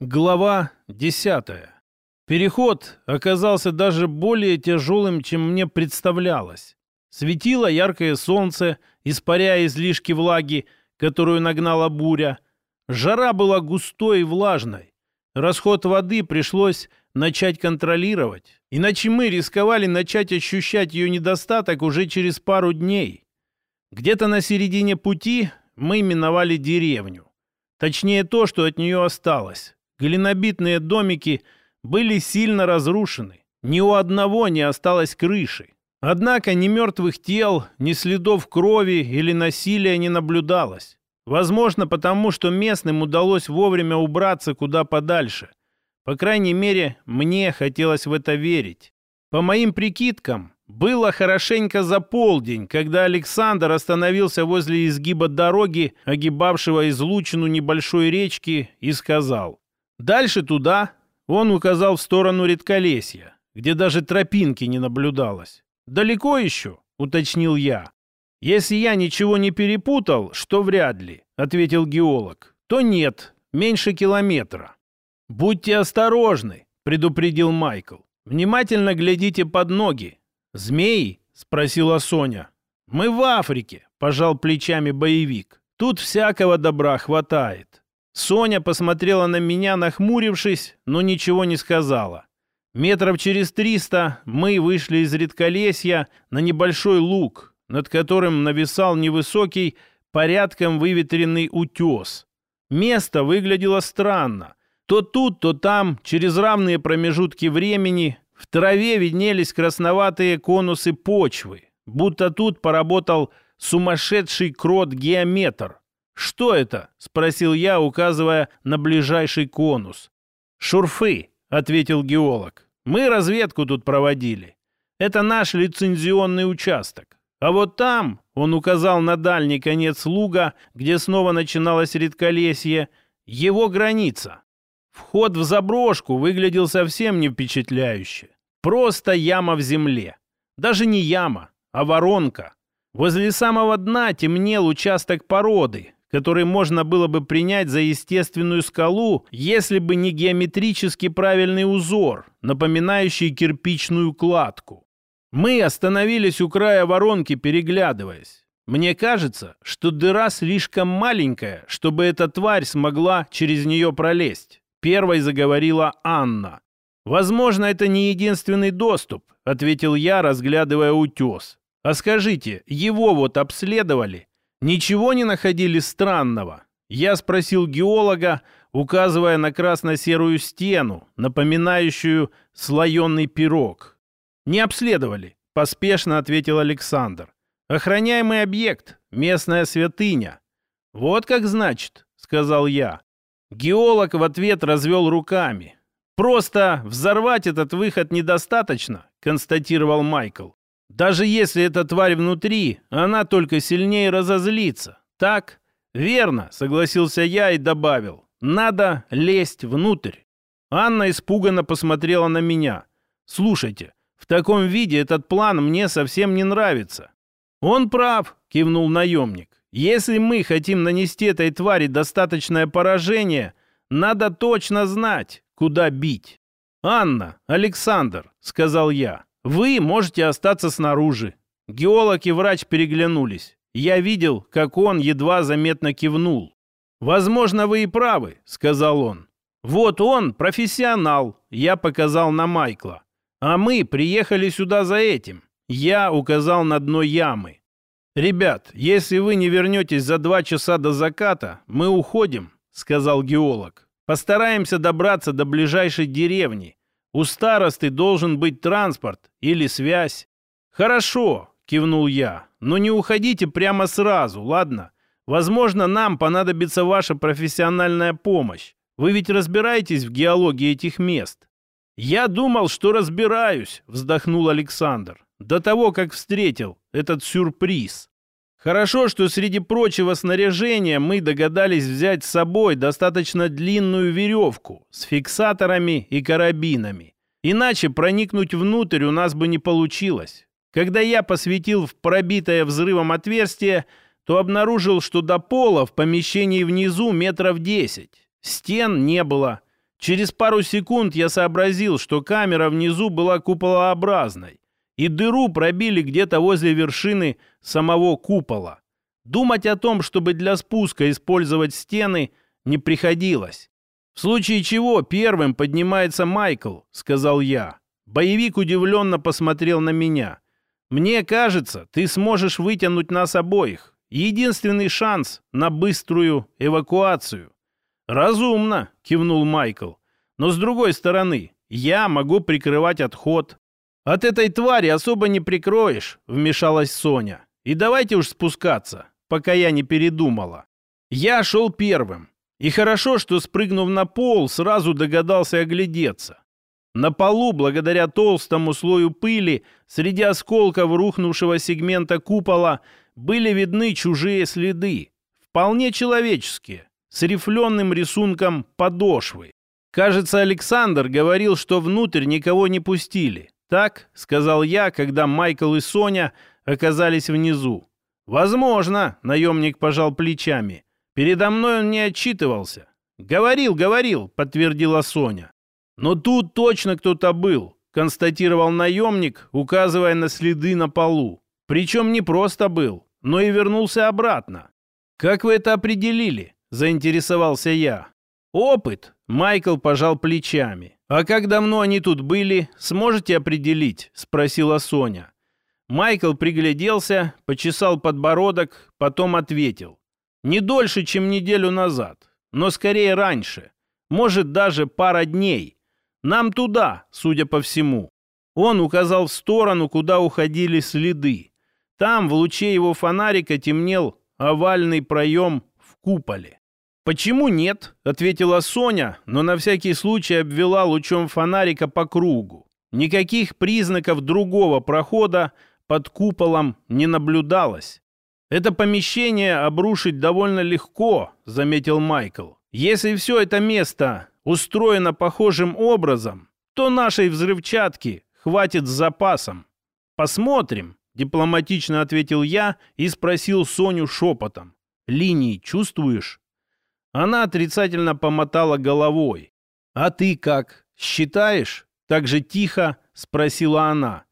Глава 10. Переход оказался даже более тяжелым, чем мне представлялось. Светило яркое солнце, испаряя излишки влаги, которую нагнала буря. Жара была густой и влажной. Расход воды пришлось начать контролировать, иначе мы рисковали начать ощущать ее недостаток уже через пару дней. Где-то на середине пути мы миновали деревню. Точнее то, что от нее осталось. Глинобитные домики были сильно разрушены. Ни у одного не осталось крыши. Однако ни мертвых тел, ни следов крови или насилия не наблюдалось. Возможно, потому что местным удалось вовремя убраться куда подальше. По крайней мере, мне хотелось в это верить. По моим прикидкам, было хорошенько за полдень, когда Александр остановился возле изгиба дороги, огибавшего излучину небольшой речки, и сказал Дальше туда он указал в сторону редколесья, где даже тропинки не наблюдалось. «Далеко еще?» — уточнил я. «Если я ничего не перепутал, что вряд ли», — ответил геолог, — «то нет, меньше километра». «Будьте осторожны», — предупредил Майкл. «Внимательно глядите под ноги». «Змеи?» — спросила Соня. «Мы в Африке», — пожал плечами боевик. «Тут всякого добра хватает. Соня посмотрела на меня, нахмурившись, но ничего не сказала. Метров через триста мы вышли из редколесья на небольшой луг, над которым нависал невысокий, порядком выветренный утес. Место выглядело странно. То тут, то там, через равные промежутки времени, в траве виднелись красноватые конусы почвы, будто тут поработал сумасшедший крот-геометр. «Что это?» — спросил я, указывая на ближайший конус. «Шурфы», — ответил геолог. «Мы разведку тут проводили. Это наш лицензионный участок. А вот там, — он указал на дальний конец луга, где снова начиналось редколесье, — его граница. Вход в заброшку выглядел совсем не впечатляюще. Просто яма в земле. Даже не яма, а воронка. Возле самого дна темнел участок породы, который можно было бы принять за естественную скалу, если бы не геометрически правильный узор, напоминающий кирпичную кладку. Мы остановились у края воронки, переглядываясь. Мне кажется, что дыра слишком маленькая, чтобы эта тварь смогла через нее пролезть. Первой заговорила Анна. «Возможно, это не единственный доступ», — ответил я, разглядывая утес. «А скажите, его вот обследовали?» Ничего не находили странного? Я спросил геолога, указывая на красно-серую стену, напоминающую слоеный пирог. «Не обследовали», — поспешно ответил Александр. «Охраняемый объект, местная святыня». «Вот как значит», — сказал я. Геолог в ответ развел руками. «Просто взорвать этот выход недостаточно», — констатировал Майкл. Даже если эта тварь внутри, она только сильнее разозлится. Так? Верно, согласился я и добавил. Надо лезть внутрь. Анна испуганно посмотрела на меня. Слушайте, в таком виде этот план мне совсем не нравится. Он прав, кивнул наемник. Если мы хотим нанести этой твари достаточное поражение, надо точно знать, куда бить. «Анна, Александр», — сказал я, вы можете остаться снаружи. Геолог и врач переглянулись. Я видел, как он едва заметно кивнул. «Возможно, вы и правы», — сказал он. «Вот он, профессионал», — я показал на Майкла. «А мы приехали сюда за этим». Я указал на дно ямы. «Ребят, если вы не вернетесь за два часа до заката, мы уходим», — сказал геолог. «Постараемся добраться до ближайшей деревни. У старосты должен быть транспорт или связь. Хорошо, кивнул я, но не уходите прямо сразу, ладно? Возможно, нам понадобится ваша профессиональная помощь. Вы ведь разбираетесь в геологии этих мест. Я думал, что разбираюсь, вздохнул Александр. До того, как встретил этот сюрприз. Хорошо, что среди прочего снаряжения мы догадались взять с собой достаточно длинную веревку с фиксаторами и карабинами. Иначе проникнуть внутрь у нас бы не получилось. Когда я посветил в пробитое взрывом отверстие, то обнаружил, что до пола в помещении внизу метров десять. Стен не было. Через пару секунд я сообразил, что камера внизу была куполообразной, и дыру пробили где-то возле вершины самого купола. Думать о том, чтобы для спуска использовать стены, не приходилось. «В случае чего первым поднимается Майкл», — сказал я. Боевик удивленно посмотрел на меня. «Мне кажется, ты сможешь вытянуть нас обоих. Единственный шанс на быструю эвакуацию». «Разумно», — кивнул Майкл. «Но с другой стороны, я могу прикрывать отход». «От этой твари особо не прикроешь», — вмешалась Соня. «И давайте уж спускаться, пока я не передумала». Я шел первым. И хорошо, что, спрыгнув на пол, сразу догадался оглядеться. На полу, благодаря толстому слою пыли, среди осколков рухнувшего сегмента купола, были видны чужие следы, вполне человеческие, с рифленым рисунком подошвы. Кажется, Александр говорил, что внутрь никого не пустили. Так, сказал я, когда Майкл и Соня оказались внизу. Возможно, наемник пожал плечами. Передо мной он не отчитывался. «Говорил, говорил», — подтвердила Соня. «Но тут точно кто-то был», — констатировал наемник, указывая на следы на полу. «Причем не просто был, но и вернулся обратно». «Как вы это определили?» — заинтересовался я. «Опыт», — Майкл пожал плечами. «А как давно они тут были, сможете определить?» — спросила Соня. Майкл пригляделся, почесал подбородок, потом ответил. Не дольше, чем неделю назад, но скорее раньше. Может, даже пара дней. Нам туда, судя по всему. Он указал в сторону, куда уходили следы. Там в луче его фонарика темнел овальный проем в куполе. «Почему нет?» — ответила Соня, но на всякий случай обвела лучом фонарика по кругу. Никаких признаков другого прохода под куполом не наблюдалось. «Это помещение обрушить довольно легко», — заметил Майкл. «Если все это место устроено похожим образом, то нашей взрывчатки хватит с запасом. Посмотрим», — дипломатично ответил я и спросил Соню шепотом. «Линии чувствуешь?» Она отрицательно помотала головой. «А ты как, считаешь?» Так же тихо спросила она.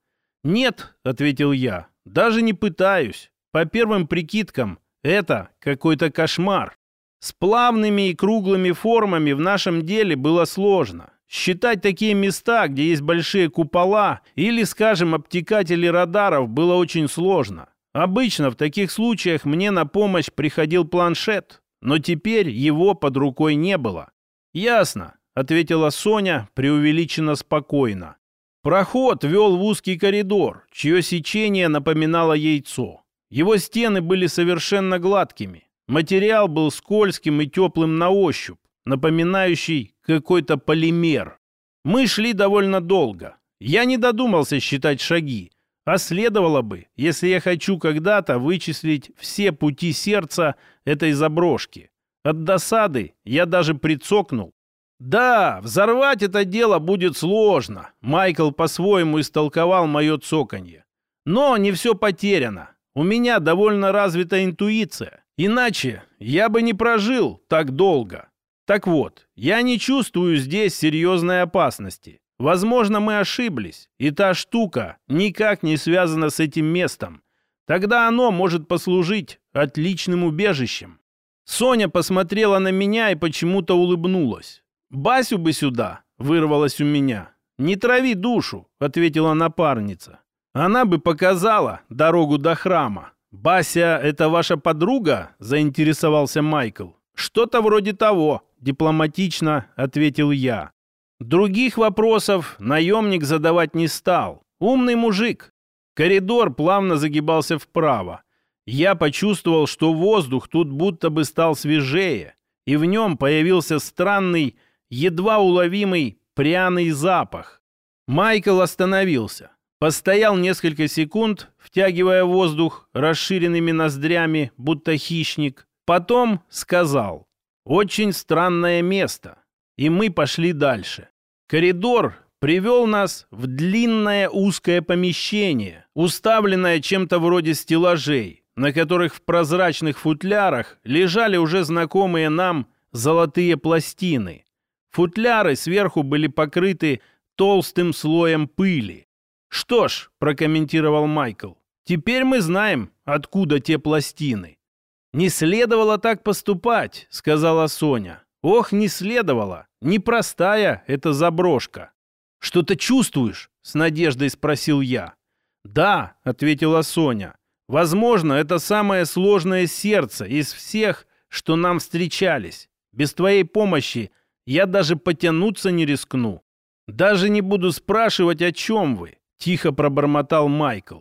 «Нет», — ответил я, — «даже не пытаюсь. По первым прикидкам, это какой-то кошмар. С плавными и круглыми формами в нашем деле было сложно. Считать такие места, где есть большие купола или, скажем, обтекатели радаров, было очень сложно. Обычно в таких случаях мне на помощь приходил планшет, но теперь его под рукой не было. «Ясно», — ответила Соня преувеличенно спокойно. Проход вел в узкий коридор, чье сечение напоминало яйцо. Его стены были совершенно гладкими. Материал был скользким и теплым на ощупь, напоминающий какой-то полимер. Мы шли довольно долго. Я не додумался считать шаги, а следовало бы, если я хочу когда-то вычислить все пути сердца этой заброшки. От досады я даже прицокнул. Да, взорвать это дело будет сложно. Майкл по-своему истолковал мое цоканье. Но не все потеряно. У меня довольно развита интуиция. Иначе я бы не прожил так долго. Так вот, я не чувствую здесь серьезной опасности. Возможно, мы ошиблись, и та штука никак не связана с этим местом. Тогда оно может послужить отличным убежищем. Соня посмотрела на меня и почему-то улыбнулась. «Басю бы сюда!» — вырвалась у меня. «Не трави душу!» — ответила напарница. Она бы показала дорогу до храма. «Бася — это ваша подруга?» — заинтересовался Майкл. «Что-то вроде того», — дипломатично ответил я. Других вопросов наемник задавать не стал. Умный мужик. Коридор плавно загибался вправо. Я почувствовал, что воздух тут будто бы стал свежее, и в нем появился странный, едва уловимый пряный запах. Майкл остановился. Постоял несколько секунд, втягивая воздух расширенными ноздрями, будто хищник. Потом сказал «Очень странное место». И мы пошли дальше. Коридор привел нас в длинное узкое помещение, уставленное чем-то вроде стеллажей, на которых в прозрачных футлярах лежали уже знакомые нам золотые пластины. Футляры сверху были покрыты толстым слоем пыли. «Что ж», — прокомментировал Майкл, — «теперь мы знаем, откуда те пластины». «Не следовало так поступать», — сказала Соня. «Ох, не следовало. Непростая эта заброшка». «Что-то чувствуешь?» — с надеждой спросил я. «Да», — ответила Соня. «Возможно, это самое сложное сердце из всех, что нам встречались. Без твоей помощи я даже потянуться не рискну. Даже не буду спрашивать, о чем вы», — тихо пробормотал Майкл.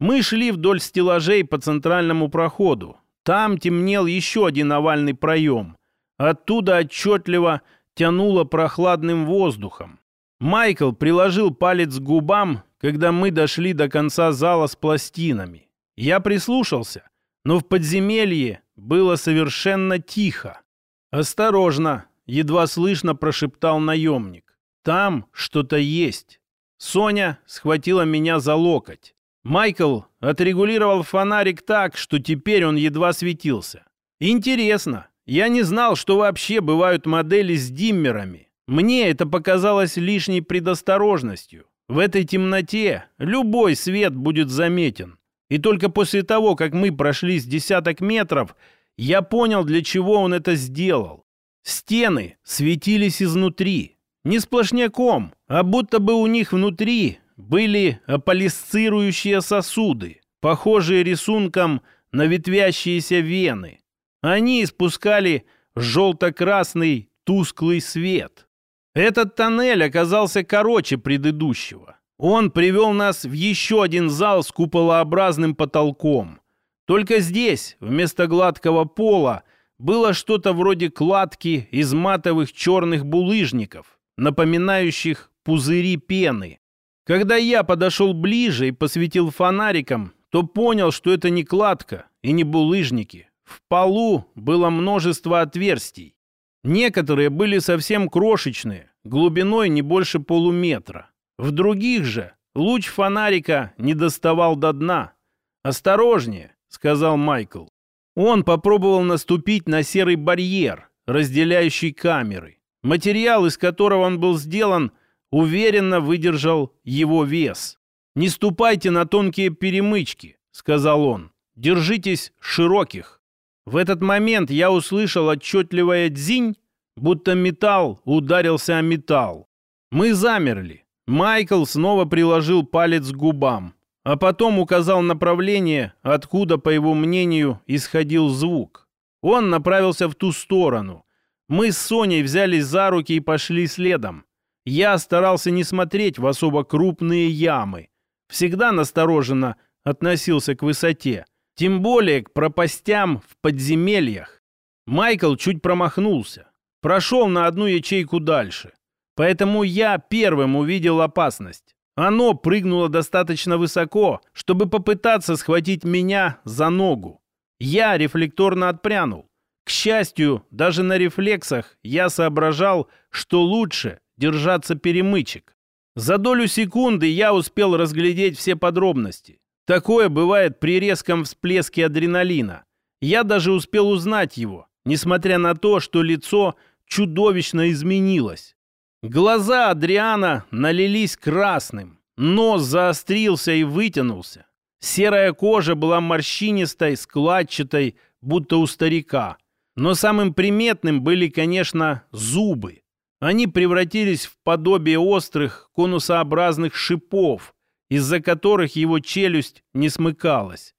Мы шли вдоль стеллажей по центральному проходу. Там темнел еще один овальный проем. Оттуда отчетливо тянуло прохладным воздухом. Майкл приложил палец к губам, когда мы дошли до конца зала с пластинами. Я прислушался, но в подземелье было совершенно тихо. «Осторожно!» — едва слышно прошептал наемник. «Там что-то есть». Соня схватила меня за локоть. Майкл отрегулировал фонарик так, что теперь он едва светился. Интересно, я не знал, что вообще бывают модели с диммерами. Мне это показалось лишней предосторожностью. В этой темноте любой свет будет заметен. И только после того, как мы прошли с десяток метров, я понял, для чего он это сделал. Стены светились изнутри. Не сплошняком, а будто бы у них внутри были аполисцирующие сосуды, похожие рисунком на ветвящиеся вены. Они испускали желто-красный тусклый свет. Этот тоннель оказался короче предыдущего. Он привел нас в еще один зал с куполообразным потолком. Только здесь, вместо гладкого пола, было что-то вроде кладки из матовых черных булыжников, напоминающих пузыри пены. Когда я подошел ближе и посветил фонариком, то понял, что это не кладка и не булыжники. В полу было множество отверстий. Некоторые были совсем крошечные, глубиной не больше полуметра. В других же луч фонарика не доставал до дна. «Осторожнее», — сказал Майкл. Он попробовал наступить на серый барьер, разделяющий камеры. Материал, из которого он был сделан, уверенно выдержал его вес. «Не ступайте на тонкие перемычки», — сказал он. «Держитесь широких». В этот момент я услышал отчетливое дзинь, будто металл ударился о металл. Мы замерли. Майкл снова приложил палец к губам, а потом указал направление, откуда, по его мнению, исходил звук. Он направился в ту сторону. Мы с Соней взялись за руки и пошли следом. Я старался не смотреть в особо крупные ямы. Всегда настороженно относился к высоте. Тем более к пропастям в подземельях. Майкл чуть промахнулся. Прошел на одну ячейку дальше. Поэтому я первым увидел опасность. Оно прыгнуло достаточно высоко, чтобы попытаться схватить меня за ногу. Я рефлекторно отпрянул. К счастью, даже на рефлексах я соображал, что лучше держаться перемычек. За долю секунды я успел разглядеть все подробности. Такое бывает при резком всплеске адреналина. Я даже успел узнать его, несмотря на то, что лицо чудовищно изменилось. Глаза Адриана налились красным, нос заострился и вытянулся. Серая кожа была морщинистой, складчатой, будто у старика. Но самым приметным были, конечно, зубы. Они превратились в подобие острых конусообразных шипов, из-за которых его челюсть не смыкалась.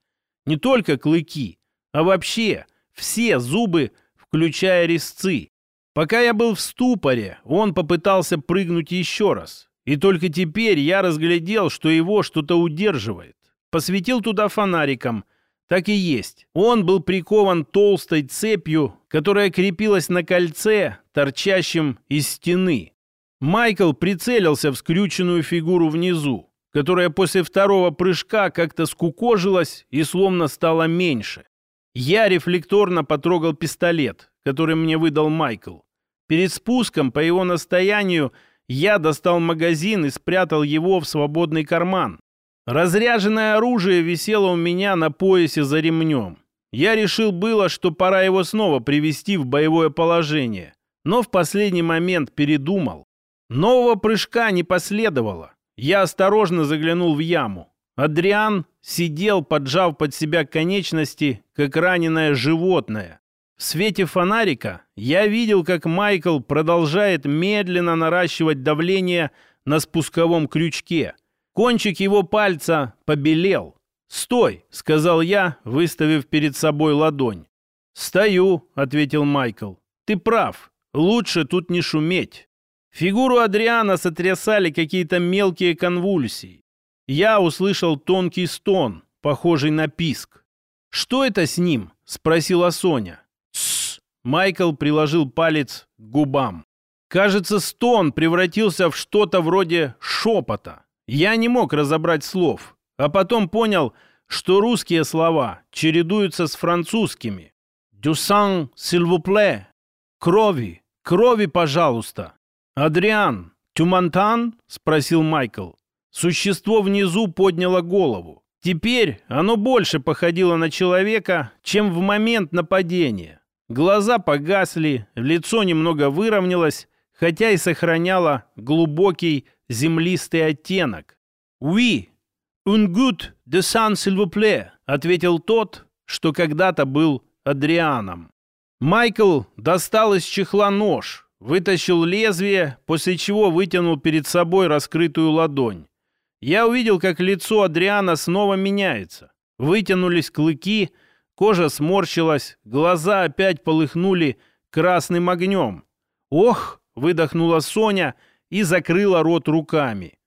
Не только клыки, а вообще все зубы, включая резцы. Пока я был в ступоре, он попытался прыгнуть еще раз. И только теперь я разглядел, что его что-то удерживает. Посветил туда фонариком. Так и есть. Он был прикован толстой цепью, которая крепилась на кольце, торчащем из стены. Майкл прицелился в скрюченную фигуру внизу которая после второго прыжка как-то скукожилась и словно стала меньше. Я рефлекторно потрогал пистолет, который мне выдал Майкл. Перед спуском, по его настоянию, я достал магазин и спрятал его в свободный карман. Разряженное оружие висело у меня на поясе за ремнем. Я решил было, что пора его снова привести в боевое положение. но в последний момент передумал. Нового прыжка не последовало. Я осторожно заглянул в яму. Адриан сидел, поджав под себя конечности, как раненое животное. В свете фонарика я видел, как Майкл продолжает медленно наращивать давление на спусковом крючке. Кончик его пальца побелел. «Стой!» — сказал я, выставив перед собой ладонь. «Стою», — ответил Майкл. «Ты прав. Лучше тут не шуметь». Фигуру Адриана сотрясали какие-то мелкие конвульсии. Я услышал тонкий стон, похожий на писк. «Что это с ним?» — спросила Соня. Майкл приложил палец к губам. Кажется, стон превратился в что-то вроде шепота. Я не мог разобрать слов, а потом понял, что русские слова чередуются с французскими. «Дюсан, plaît!» «Крови! Крови, пожалуйста!» «Адриан, тюмантан?» — спросил Майкл. Существо внизу подняло голову. Теперь оно больше походило на человека, чем в момент нападения. Глаза погасли, лицо немного выровнялось, хотя и сохраняло глубокий землистый оттенок. «Oui, un good de sang, s'il vous plaît», — ответил тот, что когда-то был Адрианом. Майкл достал из чехла нож, вытащил лезвие, после чего вытянул перед собой раскрытую ладонь. Я увидел, как лицо Адриана снова меняется. Вытянулись клыки — Кожа сморщилась, глаза опять полыхнули красным огнем. «Ох!» — выдохнула Соня и закрыла рот руками.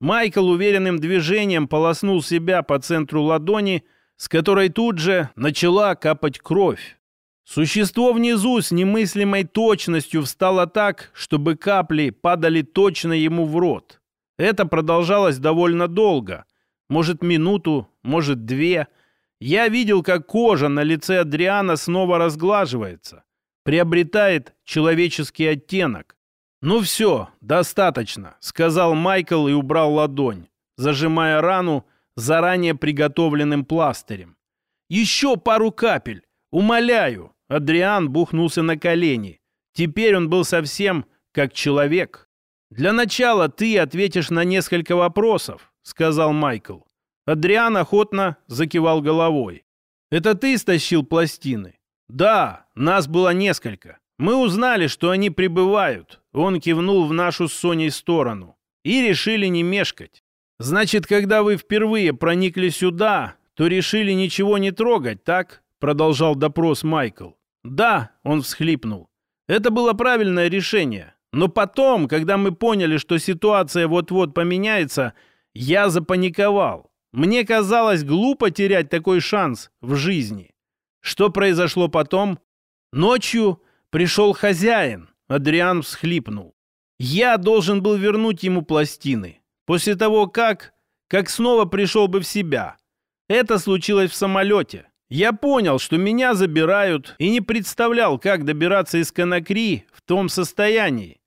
Майкл уверенным движением полоснул себя по центру ладони, с которой тут же начала капать кровь. Существо внизу с немыслимой точностью встало так, чтобы капли падали точно ему в рот. Это продолжалось довольно долго. Может, минуту, может, две — я видел, как кожа на лице Адриана снова разглаживается, приобретает человеческий оттенок. «Ну все, достаточно», — сказал Майкл и убрал ладонь, зажимая рану заранее приготовленным пластырем. «Еще пару капель! Умоляю!» Адриан бухнулся на колени. Теперь он был совсем как человек. «Для начала ты ответишь на несколько вопросов», — сказал Майкл. Адриан охотно закивал головой. «Это ты стащил пластины?» «Да, нас было несколько. Мы узнали, что они прибывают». Он кивнул в нашу с Соней сторону. «И решили не мешкать. Значит, когда вы впервые проникли сюда, то решили ничего не трогать, так?» Продолжал допрос Майкл. «Да», — он всхлипнул. «Это было правильное решение. Но потом, когда мы поняли, что ситуация вот-вот поменяется, я запаниковал. Мне казалось глупо терять такой шанс в жизни. Что произошло потом? Ночью пришел хозяин. Адриан всхлипнул. Я должен был вернуть ему пластины. После того, как... Как снова пришел бы в себя. Это случилось в самолете. Я понял, что меня забирают, и не представлял, как добираться из Конакри в том состоянии.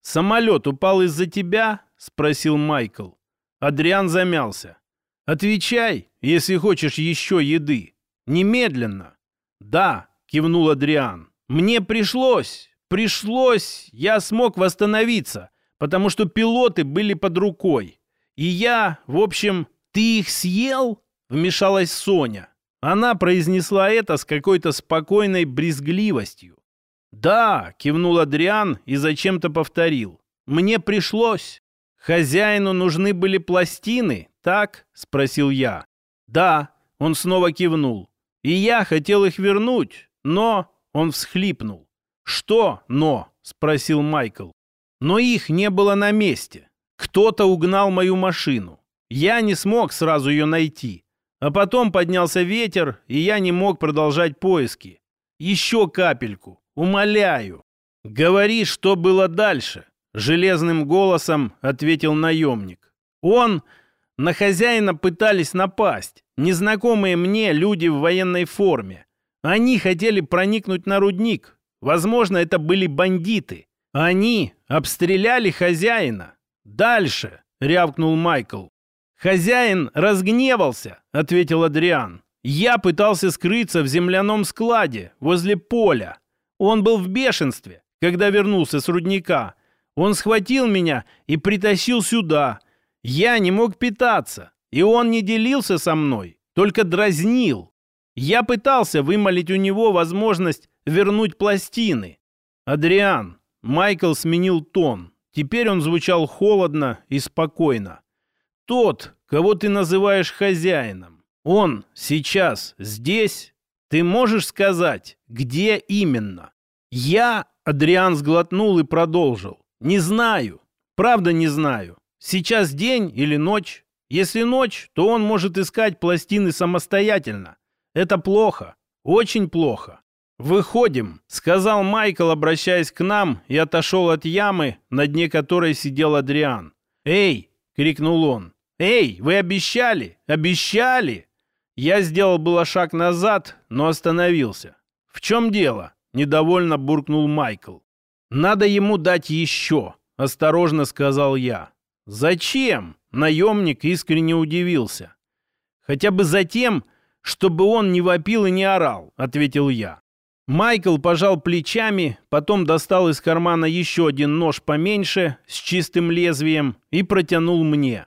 «Самолет упал из-за тебя?» — спросил Майкл. Адриан замялся. «Отвечай, если хочешь еще еды. Немедленно». «Да», — кивнул Адриан. «Мне пришлось, пришлось, я смог восстановиться, потому что пилоты были под рукой. И я, в общем, ты их съел?» — вмешалась Соня. Она произнесла это с какой-то спокойной брезгливостью. «Да», — кивнул Адриан и зачем-то повторил. «Мне пришлось. Хозяину нужны были пластины, так?» — спросил я. «Да», — он снова кивнул. «И я хотел их вернуть, но...» — он всхлипнул. «Что «но»?» — спросил Майкл. «Но их не было на месте. Кто-то угнал мою машину. Я не смог сразу ее найти. А потом поднялся ветер, и я не мог продолжать поиски. Еще капельку. Умоляю. Говори, что было дальше», — железным голосом ответил наемник. «Он...» На хозяина пытались напасть. Незнакомые мне люди в военной форме. Они хотели проникнуть на рудник. Возможно, это были бандиты. Они обстреляли хозяина. «Дальше!» — рявкнул Майкл. «Хозяин разгневался», — ответил Адриан. «Я пытался скрыться в земляном складе, возле поля. Он был в бешенстве, когда вернулся с рудника. Он схватил меня и притащил сюда. Я не мог питаться, и он не делился со мной, только дразнил. Я пытался вымолить у него возможность вернуть пластины. Адриан, Майкл сменил тон. Теперь он звучал холодно и спокойно. Тот, кого ты называешь хозяином, он сейчас здесь? Ты можешь сказать, где именно? Я, Адриан сглотнул и продолжил. Не знаю. Правда не знаю. Сейчас день или ночь? Если ночь, то он может искать пластины самостоятельно. Это плохо. Очень плохо. «Выходим», — сказал Майкл, обращаясь к нам, и отошел от ямы, на дне которой сидел Адриан. «Эй!» — крикнул он. «Эй, вы обещали! Обещали!» Я сделал было шаг назад, но остановился. «В чем дело?» — недовольно буркнул Майкл. «Надо ему дать еще», — осторожно сказал я. «Зачем?» — наемник искренне удивился. «Хотя бы за тем, чтобы он не вопил и не орал», — ответил я. Майкл пожал плечами, потом достал из кармана еще один нож поменьше, с чистым лезвием, и протянул мне.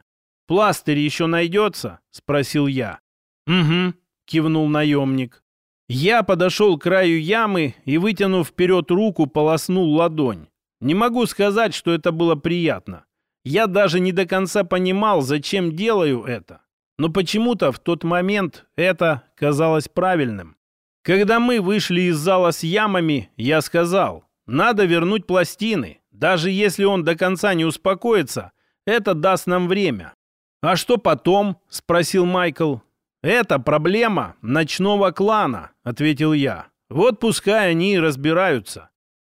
«Пластырь еще найдется?» — спросил я. «Угу», — кивнул наемник. Я подошел к краю ямы и, вытянув вперед руку, полоснул ладонь. Не могу сказать, что это было приятно. Я даже не до конца понимал, зачем делаю это. Но почему-то в тот момент это казалось правильным. Когда мы вышли из зала с ямами, я сказал, надо вернуть пластины. Даже если он до конца не успокоится, это даст нам время. «А что потом?» – спросил Майкл. «Это проблема ночного клана», – ответил я. «Вот пускай они и разбираются».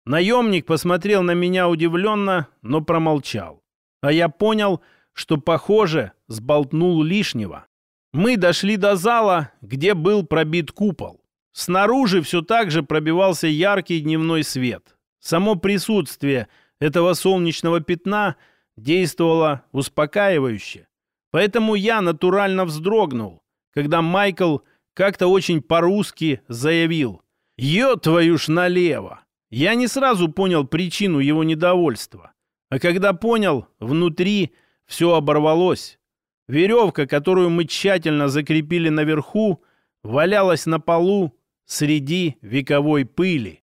Наемник посмотрел на меня удивленно, но промолчал. А я понял, что, похоже, сболтнул лишнего. Мы дошли до зала, где был пробит купол. Снаружи все так же пробивался яркий дневной свет. Само присутствие этого солнечного пятна действовало успокаивающе. Поэтому я натурально вздрогнул, когда Майкл как-то очень по-русски заявил «Ё твою ж налево!». Я не сразу понял причину его недовольства. А когда понял, внутри все оборвалось. Веревка, которую мы тщательно закрепили наверху, валялась на полу, среди вековой пыли.